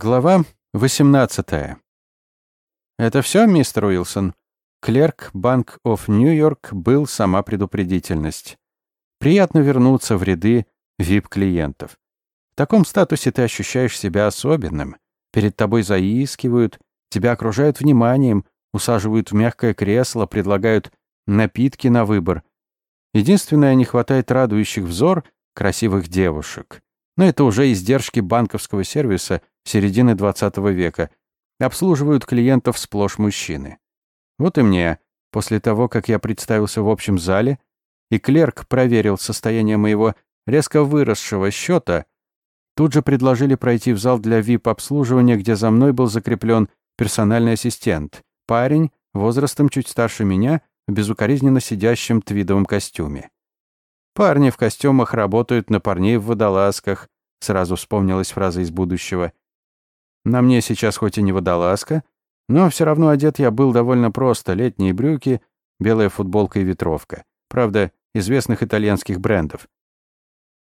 Глава 18. Это все, мистер Уилсон? Клерк Банк оф Нью-Йорк был сама предупредительность. Приятно вернуться в ряды VIP-клиентов. В таком статусе ты ощущаешь себя особенным. Перед тобой заискивают, тебя окружают вниманием, усаживают в мягкое кресло, предлагают напитки на выбор. Единственное, не хватает радующих взор красивых девушек. Но это уже издержки банковского сервиса середины 20 века. Обслуживают клиентов сплошь мужчины. Вот и мне, после того, как я представился в общем зале, и клерк проверил состояние моего резко выросшего счета, тут же предложили пройти в зал для VIP-обслуживания, где за мной был закреплен персональный ассистент, парень, возрастом чуть старше меня, в безукоризненно сидящем твидовом костюме. Парни в костюмах работают на парней в водолазках, сразу вспомнилась фраза из будущего. На мне сейчас хоть и не водолазка, но все равно одет я был довольно просто. Летние брюки, белая футболка и ветровка. Правда, известных итальянских брендов.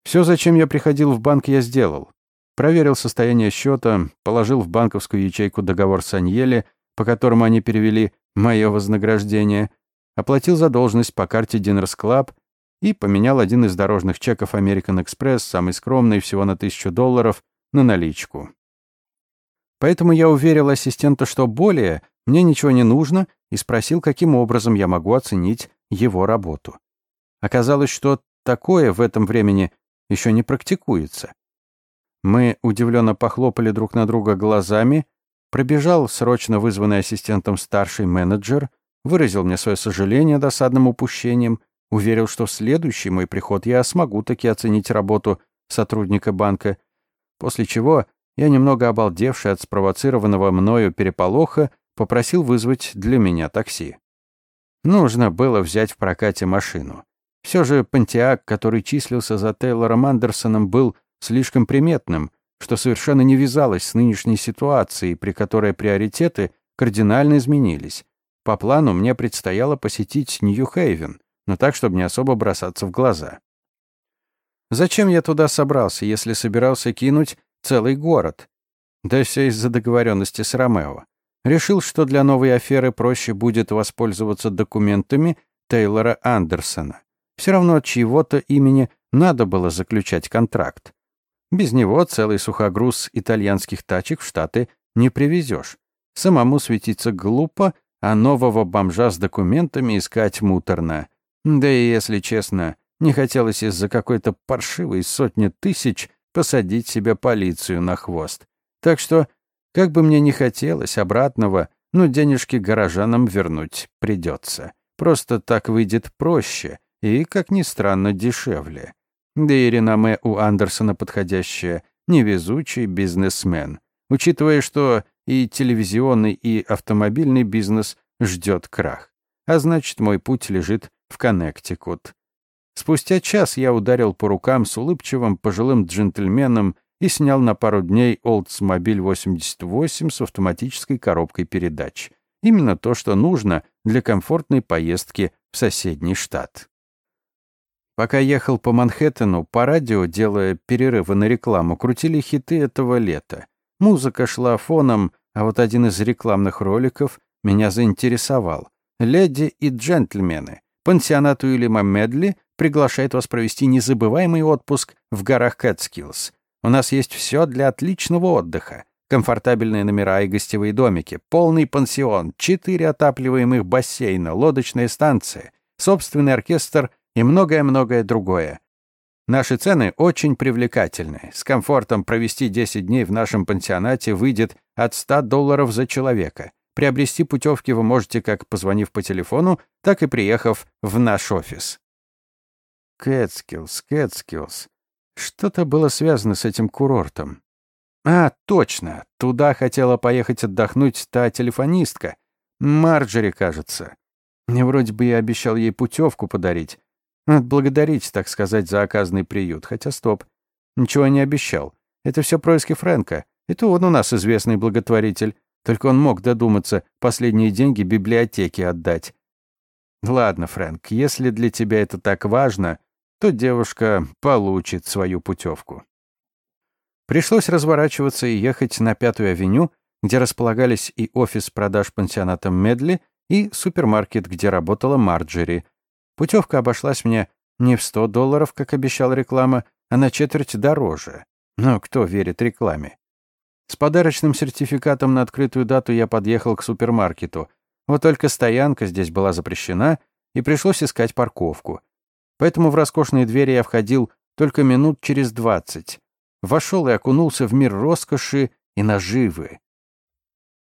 Все, зачем я приходил в банк, я сделал. Проверил состояние счета, положил в банковскую ячейку договор с Аньеле, по которому они перевели мое вознаграждение, оплатил задолженность по карте Diners Club и поменял один из дорожных чеков American Express, самый скромный, всего на тысячу долларов, на наличку. Поэтому я уверил ассистента, что более мне ничего не нужно, и спросил, каким образом я могу оценить его работу. Оказалось, что такое в этом времени еще не практикуется. Мы удивленно похлопали друг на друга глазами, пробежал срочно вызванный ассистентом старший менеджер, выразил мне свое сожаление досадным упущением — Уверил, что в следующий мой приход я смогу таки оценить работу сотрудника банка, после чего я, немного обалдевший от спровоцированного мною переполоха, попросил вызвать для меня такси. Нужно было взять в прокате машину. Все же Пантиак, который числился за Тейлором Андерсоном, был слишком приметным, что совершенно не вязалось с нынешней ситуацией, при которой приоритеты кардинально изменились. По плану мне предстояло посетить Нью-Хейвен, но так, чтобы не особо бросаться в глаза. Зачем я туда собрался, если собирался кинуть целый город? Да все из-за договоренности с Ромео. Решил, что для новой аферы проще будет воспользоваться документами Тейлора Андерсона. Все равно от чьего-то имени надо было заключать контракт. Без него целый сухогруз итальянских тачек в Штаты не привезешь. Самому светиться глупо, а нового бомжа с документами искать муторно. Да и, если честно, не хотелось из-за какой-то паршивой сотни тысяч посадить себе полицию на хвост. Так что, как бы мне ни хотелось обратного, ну, денежки горожанам вернуть придется. Просто так выйдет проще и, как ни странно, дешевле. Да и реноме у Андерсона подходящее, невезучий бизнесмен. Учитывая, что и телевизионный, и автомобильный бизнес ждет крах. А значит, мой путь лежит в Коннектикут. Спустя час я ударил по рукам с улыбчивым пожилым джентльменом и снял на пару дней Oldsmobile 88 с автоматической коробкой передач. Именно то, что нужно для комфортной поездки в соседний штат. Пока ехал по Манхэттену, по радио, делая перерывы на рекламу, крутили хиты этого лета. Музыка шла фоном, а вот один из рекламных роликов меня заинтересовал. «Леди и джентльмены, Пансионат Уильяма Медли приглашает вас провести незабываемый отпуск в горах Кэтскиллс. У нас есть все для отличного отдыха. Комфортабельные номера и гостевые домики, полный пансион, четыре отапливаемых бассейна, лодочная станция, собственный оркестр и многое-многое другое. Наши цены очень привлекательны. С комфортом провести 10 дней в нашем пансионате выйдет от 100 долларов за человека. Приобрести путевки вы можете как позвонив по телефону, так и приехав в наш офис. Кэтскиллс, Кэтскиллс. Что-то было связано с этим курортом. А, точно, туда хотела поехать отдохнуть та телефонистка. Марджери, кажется. Мне вроде бы я обещал ей путевку подарить. Отблагодарить, так сказать, за оказанный приют. Хотя стоп, ничего не обещал. Это все происки Фрэнка. Это он у нас известный благотворитель. Только он мог додуматься последние деньги библиотеке отдать. Ладно, Фрэнк, если для тебя это так важно, то девушка получит свою путевку. Пришлось разворачиваться и ехать на Пятую авеню, где располагались и офис продаж пансионата Медли, и супермаркет, где работала Марджери. Путевка обошлась мне не в 100 долларов, как обещала реклама, а на четверть дороже. Но кто верит рекламе? С подарочным сертификатом на открытую дату я подъехал к супермаркету. Вот только стоянка здесь была запрещена, и пришлось искать парковку. Поэтому в роскошные двери я входил только минут через двадцать. Вошел и окунулся в мир роскоши и наживы.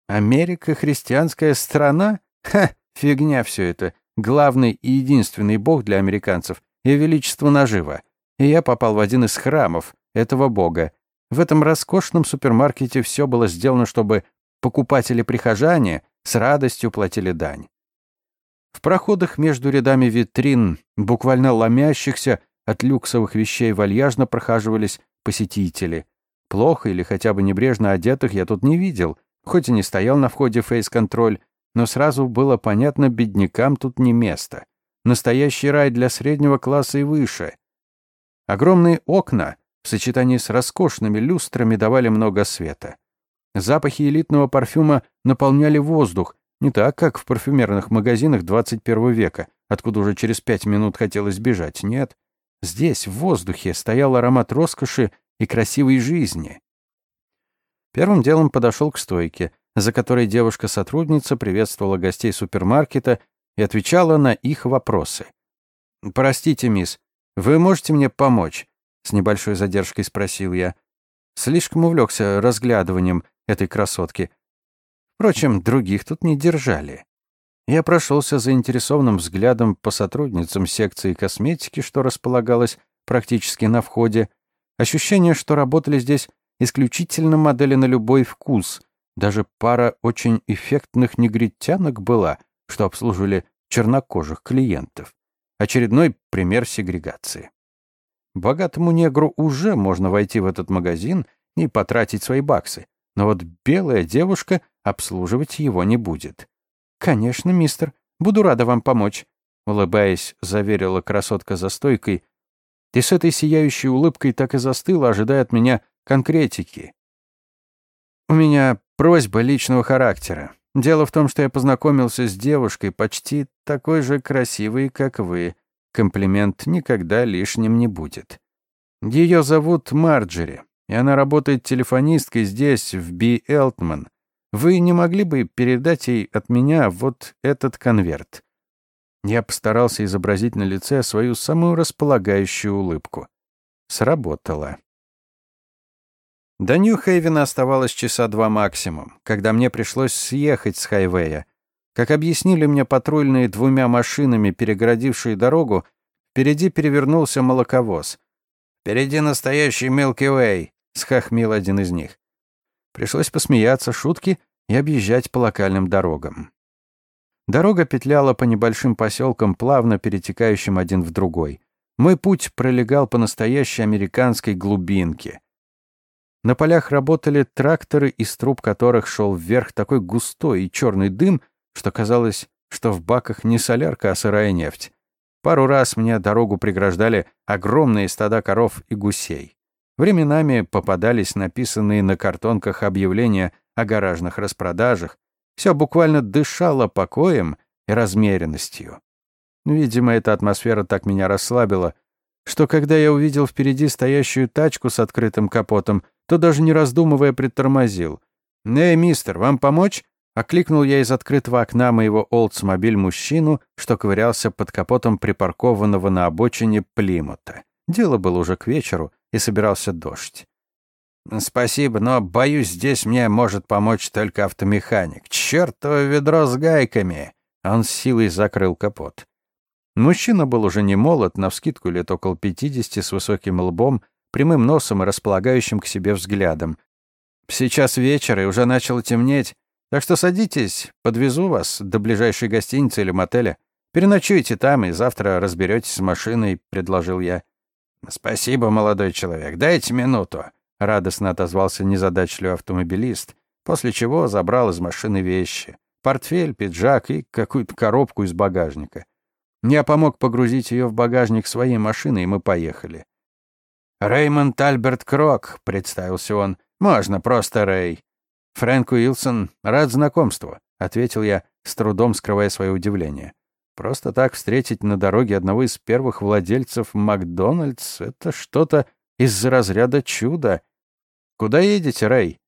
Америка — христианская страна? Ха, фигня все это. Главный и единственный бог для американцев — и величество нажива. И я попал в один из храмов этого бога. В этом роскошном супермаркете все было сделано, чтобы покупатели-прихожане с радостью платили дань. В проходах между рядами витрин, буквально ломящихся от люксовых вещей, вальяжно прохаживались посетители. Плохо или хотя бы небрежно одетых я тут не видел, хоть и не стоял на входе фейс-контроль, но сразу было понятно, беднякам тут не место. Настоящий рай для среднего класса и выше. Огромные окна в сочетании с роскошными люстрами давали много света. Запахи элитного парфюма наполняли воздух, не так, как в парфюмерных магазинах 21 века, откуда уже через пять минут хотелось бежать. Нет. Здесь, в воздухе, стоял аромат роскоши и красивой жизни. Первым делом подошел к стойке, за которой девушка-сотрудница приветствовала гостей супермаркета и отвечала на их вопросы. «Простите, мисс, вы можете мне помочь?» С небольшой задержкой спросил я. Слишком увлекся разглядыванием этой красотки. Впрочем, других тут не держали. Я прошелся заинтересованным взглядом по сотрудницам секции косметики, что располагалось практически на входе. Ощущение, что работали здесь исключительно модели на любой вкус. Даже пара очень эффектных негритянок была, что обслуживали чернокожих клиентов. Очередной пример сегрегации. Богатому негру уже можно войти в этот магазин и потратить свои баксы, но вот белая девушка обслуживать его не будет. «Конечно, мистер, буду рада вам помочь», — улыбаясь, заверила красотка за стойкой. «Ты с этой сияющей улыбкой так и застыла, ожидая от меня конкретики». «У меня просьба личного характера. Дело в том, что я познакомился с девушкой почти такой же красивой, как вы. Комплимент никогда лишним не будет. Ее зовут Марджери, и она работает телефонисткой здесь, в Би Элтман. Вы не могли бы передать ей от меня вот этот конверт?» Я постарался изобразить на лице свою самую располагающую улыбку. Сработало. До Нью-Хейвена оставалось часа два максимум, когда мне пришлось съехать с хайвея, как объяснили мне патрульные двумя машинами, перегородившие дорогу, впереди перевернулся молоковоз. «Впереди настоящий Милки Уэй», — схохмил один из них. Пришлось посмеяться, шутки и объезжать по локальным дорогам. Дорога петляла по небольшим поселкам, плавно перетекающим один в другой. Мой путь пролегал по настоящей американской глубинке. На полях работали тракторы, из труб которых шел вверх такой густой и черный дым, что казалось, что в баках не солярка, а сырая нефть. Пару раз мне дорогу преграждали огромные стада коров и гусей. Временами попадались написанные на картонках объявления о гаражных распродажах. Все буквально дышало покоем и размеренностью. Видимо, эта атмосфера так меня расслабила, что когда я увидел впереди стоящую тачку с открытым капотом, то даже не раздумывая притормозил. «Эй, мистер, вам помочь?» Окликнул я из открытого окна моего Oldsmobile мужчину, что ковырялся под капотом припаркованного на обочине Плимута. Дело было уже к вечеру, и собирался дождь. «Спасибо, но, боюсь, здесь мне может помочь только автомеханик. Чёртово ведро с гайками!» Он с силой закрыл капот. Мужчина был уже не молод, навскидку лет около пятидесяти, с высоким лбом, прямым носом и располагающим к себе взглядом. Сейчас вечер, и уже начало темнеть. Так что садитесь, подвезу вас до ближайшей гостиницы или мотеля. Переночуйте там и завтра разберетесь с машиной», — предложил я. «Спасибо, молодой человек. Дайте минуту», — радостно отозвался незадачливый автомобилист, после чего забрал из машины вещи. Портфель, пиджак и какую-то коробку из багажника. Я помог погрузить ее в багажник своей машины, и мы поехали. «Рэймонд Альберт Крок», — представился он. «Можно, просто Рэй». «Фрэнк Уилсон, рад знакомству», — ответил я, с трудом скрывая свое удивление. Просто так встретить на дороге одного из первых владельцев Макдональдс — это что-то из разряда чуда. «Куда едете, Рэй?»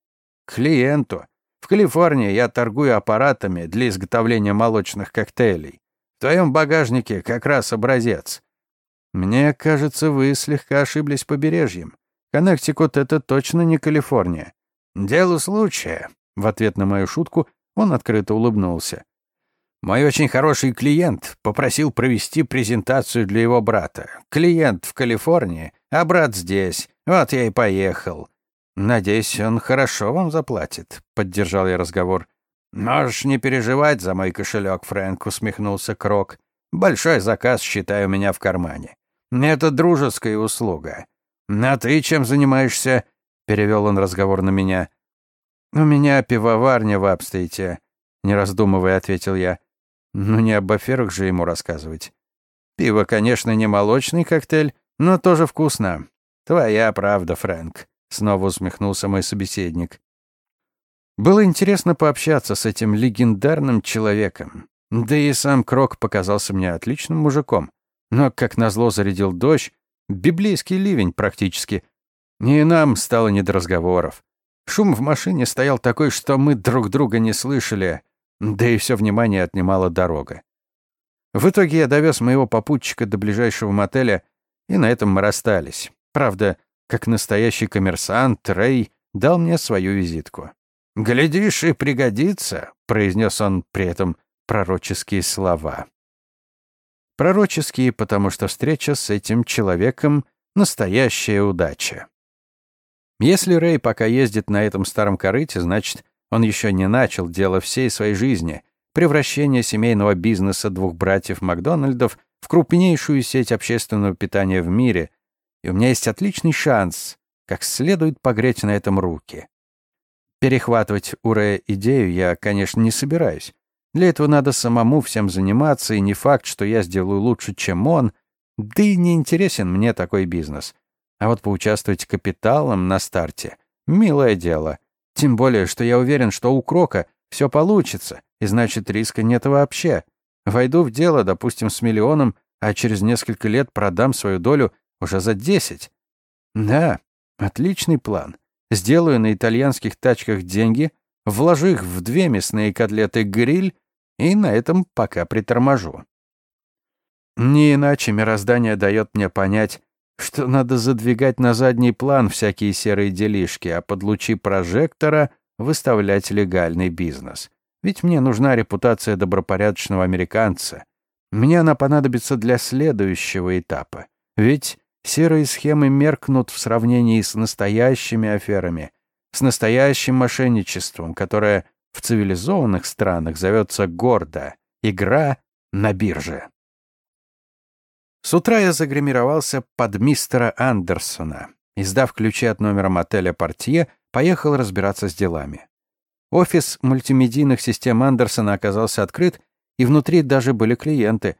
«К клиенту. В Калифорнии я торгую аппаратами для изготовления молочных коктейлей. В твоем багажнике как раз образец. Мне кажется, вы слегка ошиблись побережьем. Коннектикут — это точно не Калифорния. Дело случая. В ответ на мою шутку он открыто улыбнулся. Мой очень хороший клиент попросил провести презентацию для его брата. Клиент в Калифорнии, а брат здесь. Вот я и поехал. Надеюсь, он хорошо вам заплатит, поддержал я разговор. Можешь не переживать за мой кошелек, Фрэнк, усмехнулся Крок. Большой заказ, считаю, у меня в кармане. Это дружеская услуга. А ты чем занимаешься? Перевел он разговор на меня. У меня пивоварня в Апстейте, не раздумывая, ответил я. Ну не об аферах же ему рассказывать. Пиво, конечно, не молочный коктейль, но тоже вкусно. Твоя правда, Фрэнк. Снова усмехнулся мой собеседник. Было интересно пообщаться с этим легендарным человеком. Да и сам Крок показался мне отличным мужиком. Но, как назло, зарядил дождь, библейский ливень практически. И нам стало не до разговоров. Шум в машине стоял такой, что мы друг друга не слышали, да и все внимание отнимала дорога. В итоге я довез моего попутчика до ближайшего мотеля, и на этом мы расстались. Правда, как настоящий коммерсант, Рэй дал мне свою визитку. «Глядишь, и пригодится», — произнес он при этом пророческие слова. Пророческие, потому что встреча с этим человеком — настоящая удача. Если Рэй пока ездит на этом старом корыте, значит, он еще не начал дело всей своей жизни — превращение семейного бизнеса двух братьев Макдональдов в крупнейшую сеть общественного питания в мире, и у меня есть отличный шанс как следует погреть на этом руки. Перехватывать у Рэя идею я, конечно, не собираюсь. Для этого надо самому всем заниматься, и не факт, что я сделаю лучше, чем он. Да и не интересен мне такой бизнес. А вот поучаствовать капиталом на старте — милое дело. Тем более, что я уверен, что у Крока все получится, и значит, риска нет вообще. Войду в дело, допустим, с миллионом, а через несколько лет продам свою долю уже за десять. Да, отличный план. Сделаю на итальянских тачках деньги, вложу их в две мясные котлеты-гриль и на этом пока приторможу. Не иначе мироздание дает мне понять, что надо задвигать на задний план всякие серые делишки, а под лучи прожектора выставлять легальный бизнес. Ведь мне нужна репутация добропорядочного американца. Мне она понадобится для следующего этапа. Ведь серые схемы меркнут в сравнении с настоящими аферами, с настоящим мошенничеством, которое в цивилизованных странах зовется гордо «игра на бирже». С утра я загримировался под мистера Андерсона. Издав ключи от номера мотеля «Портье», поехал разбираться с делами. Офис мультимедийных систем Андерсона оказался открыт, и внутри даже были клиенты.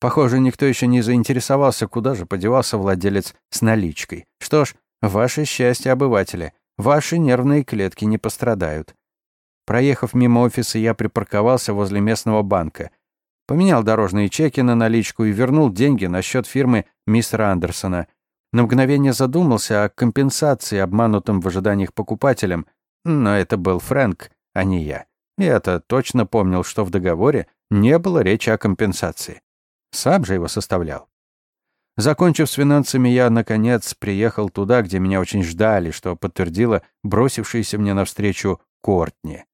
Похоже, никто еще не заинтересовался, куда же подевался владелец с наличкой. Что ж, ваше счастье, обыватели, ваши нервные клетки не пострадают. Проехав мимо офиса, я припарковался возле местного банка. Поменял дорожные чеки на наличку и вернул деньги на счет фирмы мистера Андерсона. На мгновение задумался о компенсации обманутым в ожиданиях покупателям, но это был Фрэнк, а не я. Я-то точно помнил, что в договоре не было речи о компенсации. Сам же его составлял. Закончив с финансами, я, наконец, приехал туда, где меня очень ждали, что подтвердила бросившаяся мне навстречу Кортни.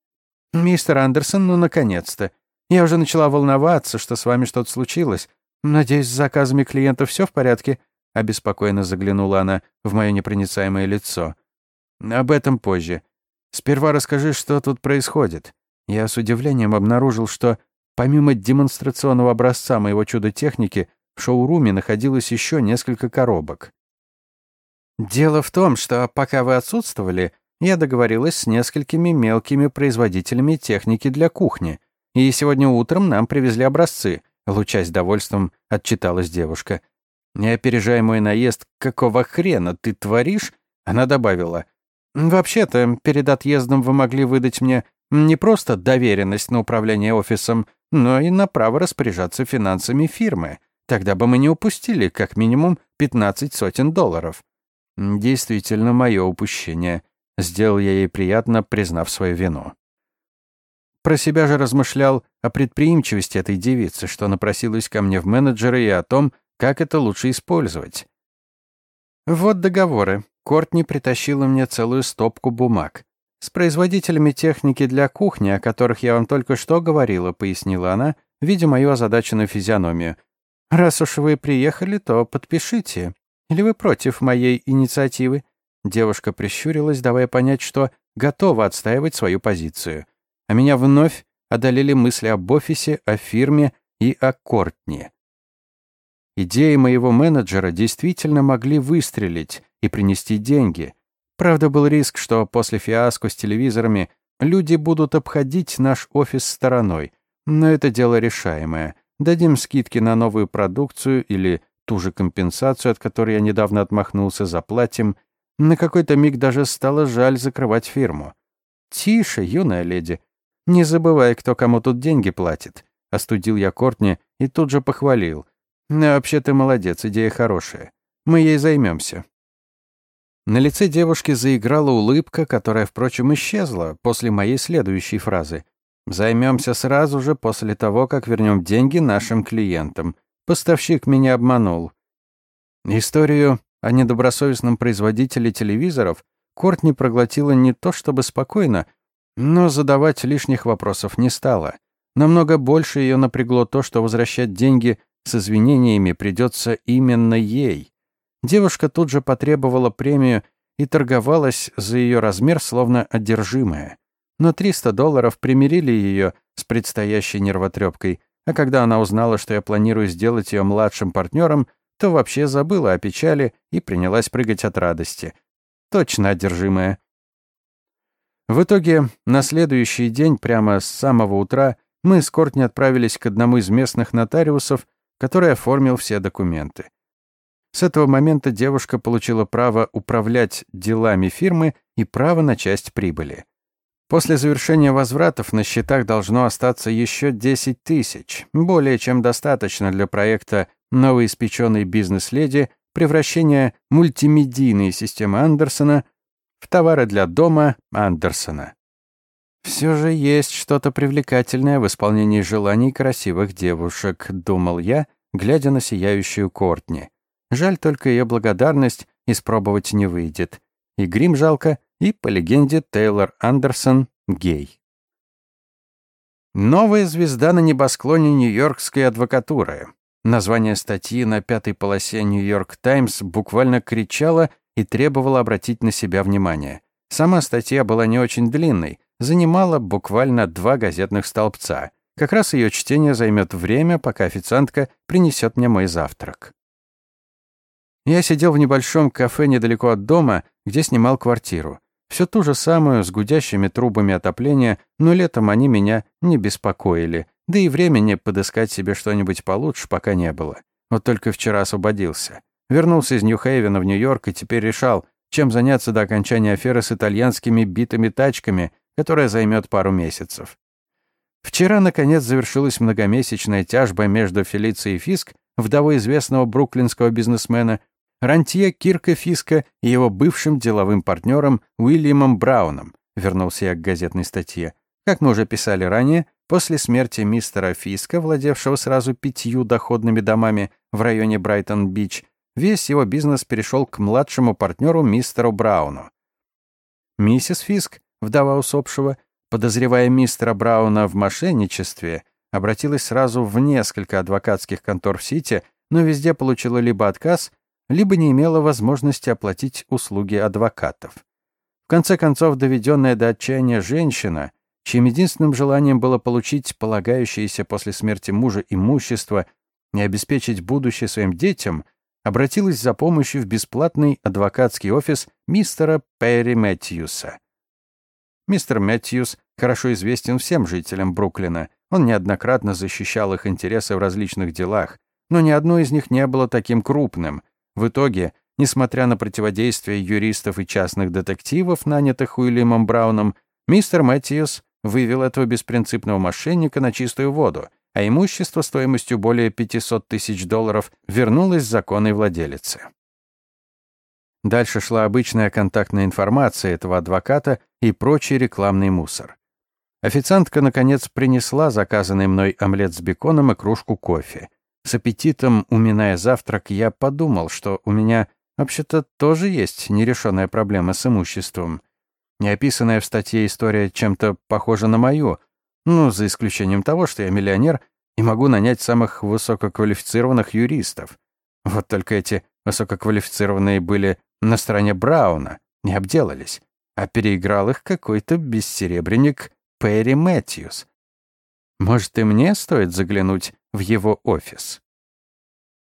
«Мистер Андерсон, ну, наконец-то. Я уже начала волноваться, что с вами что-то случилось. Надеюсь, с заказами клиентов все в порядке?» Обеспокоенно заглянула она в мое непроницаемое лицо. «Об этом позже. Сперва расскажи, что тут происходит». Я с удивлением обнаружил, что помимо демонстрационного образца моего чудо-техники в шоуруме находилось еще несколько коробок. «Дело в том, что пока вы отсутствовали, я договорилась с несколькими мелкими производителями техники для кухни, и сегодня утром нам привезли образцы, лучась довольством, отчиталась девушка. Не мой наезд, какого хрена ты творишь? Она добавила. «Вообще-то, перед отъездом вы могли выдать мне не просто доверенность на управление офисом, но и на право распоряжаться финансами фирмы. Тогда бы мы не упустили как минимум 15 сотен долларов». Действительно, мое упущение. Сделал я ей приятно, признав свою вину. Про себя же размышлял о предприимчивости этой девицы, что напросилась ко мне в менеджеры, и о том, как это лучше использовать. Вот договоры. Кортни притащила мне целую стопку бумаг. «С производителями техники для кухни, о которых я вам только что говорила», — пояснила она, видя мою озадаченную физиономию. «Раз уж вы приехали, то подпишите. Или вы против моей инициативы?» Девушка прищурилась, давая понять, что готова отстаивать свою позицию. А меня вновь одолели мысли об офисе, о фирме и о Кортни. Идеи моего менеджера действительно могли выстрелить и принести деньги. Правда, был риск, что после фиаско с телевизорами люди будут обходить наш офис стороной. Но это дело решаемое. Дадим скидки на новую продукцию или ту же компенсацию, от которой я недавно отмахнулся, заплатим. На какой-то миг даже стало жаль закрывать фирму. «Тише, юная леди. Не забывай, кто кому тут деньги платит». Остудил я Кортни и тут же похвалил. «Ну, «Вообще ты молодец, идея хорошая. Мы ей займемся». На лице девушки заиграла улыбка, которая, впрочем, исчезла после моей следующей фразы. «Займемся сразу же после того, как вернем деньги нашим клиентам. Поставщик меня обманул». Историю о недобросовестном производителе телевизоров Кортни проглотила не то чтобы спокойно, но задавать лишних вопросов не стала. Намного больше ее напрягло то, что возвращать деньги с извинениями придется именно ей. Девушка тут же потребовала премию и торговалась за ее размер, словно одержимая. Но 300 долларов примирили ее с предстоящей нервотрепкой, а когда она узнала, что я планирую сделать ее младшим партнером, то вообще забыла о печали и принялась прыгать от радости. Точно одержимая. В итоге, на следующий день, прямо с самого утра, мы с Кортни отправились к одному из местных нотариусов, который оформил все документы. С этого момента девушка получила право управлять делами фирмы и право на часть прибыли. После завершения возвратов на счетах должно остаться еще 10 тысяч, более чем достаточно для проекта новоиспеченной бизнес-леди превращения мультимедийной системы Андерсона в товары для дома Андерсона. «Все же есть что-то привлекательное в исполнении желаний красивых девушек», — думал я, глядя на сияющую Кортни. Жаль только ее благодарность испробовать не выйдет. И грим жалко, и, по легенде, Тейлор Андерсон гей. Новая звезда на небосклоне нью-йоркской адвокатуры. Название статьи на пятой полосе «Нью-Йорк Таймс» буквально кричало и требовало обратить на себя внимание. Сама статья была не очень длинной, занимала буквально два газетных столбца. Как раз ее чтение займет время, пока официантка принесет мне мой завтрак. Я сидел в небольшом кафе недалеко от дома, где снимал квартиру. Все ту же самую, с гудящими трубами отопления, но летом они меня не беспокоили, да и времени подыскать себе что-нибудь получше пока не было. Вот только вчера освободился. Вернулся из Нью-Хейвена в Нью-Йорк и теперь решал, чем заняться до окончания аферы с итальянскими битыми тачками, которая займет пару месяцев. Вчера, наконец, завершилась многомесячная тяжба между Фелицией Фиск, вдовой известного бруклинского бизнесмена, рантье Кирка Фиска и его бывшим деловым партнером Уильямом Брауном, вернулся я к газетной статье. Как мы уже писали ранее, после смерти мистера Фиска, владевшего сразу пятью доходными домами в районе Брайтон-Бич, весь его бизнес перешел к младшему партнеру мистеру Брауну. Миссис Фиск, вдова усопшего, подозревая мистера Брауна в мошенничестве, обратилась сразу в несколько адвокатских контор в Сити, но везде получила либо отказ, либо не имела возможности оплатить услуги адвокатов. В конце концов, доведенная до отчаяния женщина, чьим единственным желанием было получить полагающееся после смерти мужа имущество и обеспечить будущее своим детям, обратилась за помощью в бесплатный адвокатский офис мистера Перри Мэтьюса. Мистер Мэтьюс хорошо известен всем жителям Бруклина. Он неоднократно защищал их интересы в различных делах. но ни одно из них не было таким крупным. В итоге, несмотря на противодействие юристов и частных детективов, нанятых Уильямом Брауном, мистер Мэтьюс вывел этого беспринципного мошенника на чистую воду, а имущество стоимостью более 500 тысяч долларов вернулось законной владелице. Дальше шла обычная контактная информация этого адвоката и прочий рекламный мусор. Официантка, наконец, принесла заказанный мной омлет с беконом и кружку кофе. С аппетитом, уминая завтрак, я подумал, что у меня вообще-то тоже есть нерешенная проблема с имуществом. Неописанная в статье история чем-то похожа на мою, ну, за исключением того, что я миллионер и могу нанять самых высококвалифицированных юристов. Вот только эти высококвалифицированные были на стороне Брауна, не обделались, а переиграл их какой-то бессеребренник Перри Мэтьюс. Может, и мне стоит заглянуть в его офис?